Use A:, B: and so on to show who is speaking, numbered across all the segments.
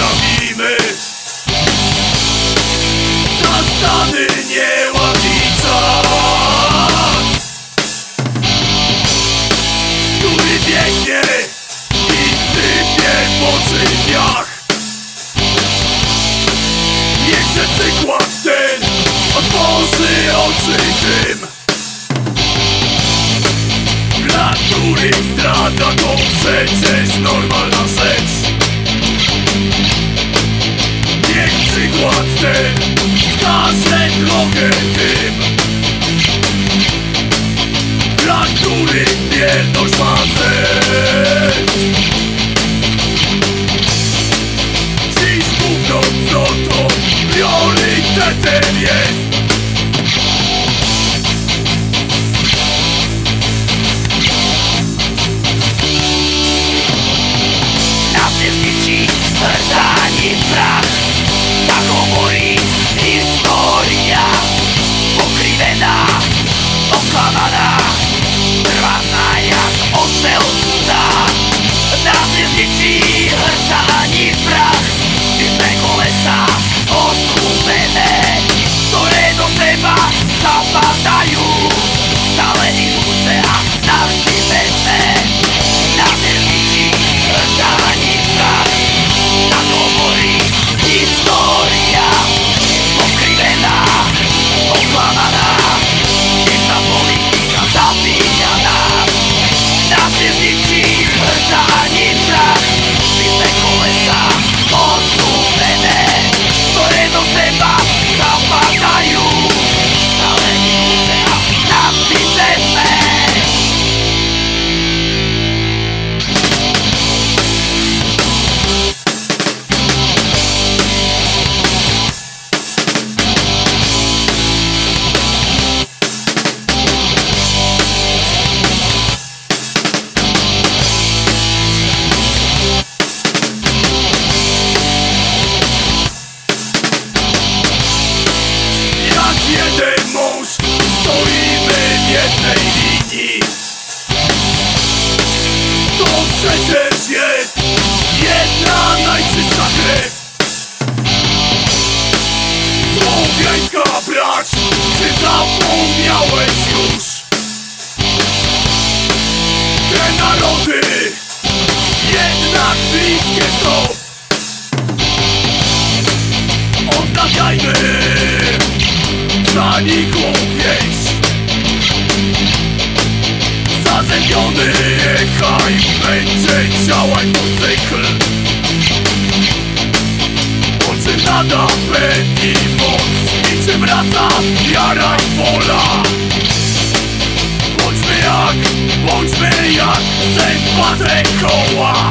A: robimy. Zasady nie łapi czas Który biegnie i sypie w oczy piach Niechże przykład ten otworzy oczy tym. Dla których strata to przecież norma których wierność ma sens Dziś gówno co to priorytetem jest
B: mówi historia Pokrywena, oklamana
A: przecież jest jedna najczystsza krew Słowiańska brać, czy zapomniałeś już? Te narody jednak bliskie są. Odnawiajmy zanikłą wieś Zazębiony echaj będzie działać motocykl Po czym nada pędzi moc Niczym rasa, wiara i wola. Bądźmy jak, bądźmy jak zębate koła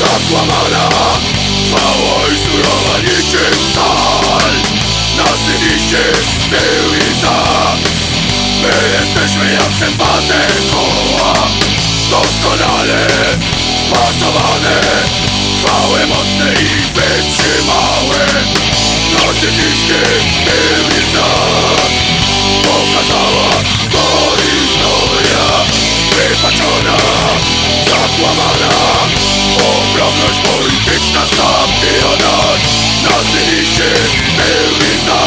A: zakłamana! Trwała i surowa niczym stal! Nasyliście byli tak My jesteśmy jak zębate koła! Doskonale spasowane! Trwałe, mocne i wytrzymałe Nasyliście byli tak Pokazała to historia! Wypaczona, zakłamana polityczna zabija nas Na styliście byli za.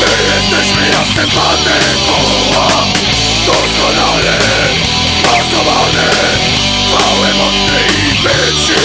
A: My jesteśmy jasne pane koła Doskonale Spasowane Całe mocne i wytrzymane